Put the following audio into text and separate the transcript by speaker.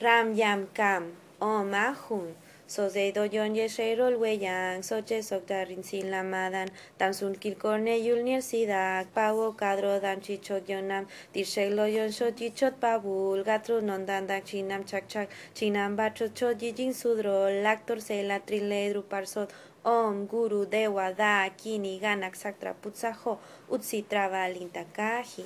Speaker 1: ram yam kam om ahun so de do yon ye sherol weyang so che sin lamadan tan sun kil yul nir sidak pawo kadro dan chichot yonam dir shelo yon shot yichot pabul gatru non dan dak chinam chak chak. Chinam bachot chot yijin sudro lactor se la triledru parsot om guru dewa da kini ganak saktra putsaho utsi trava lintakahi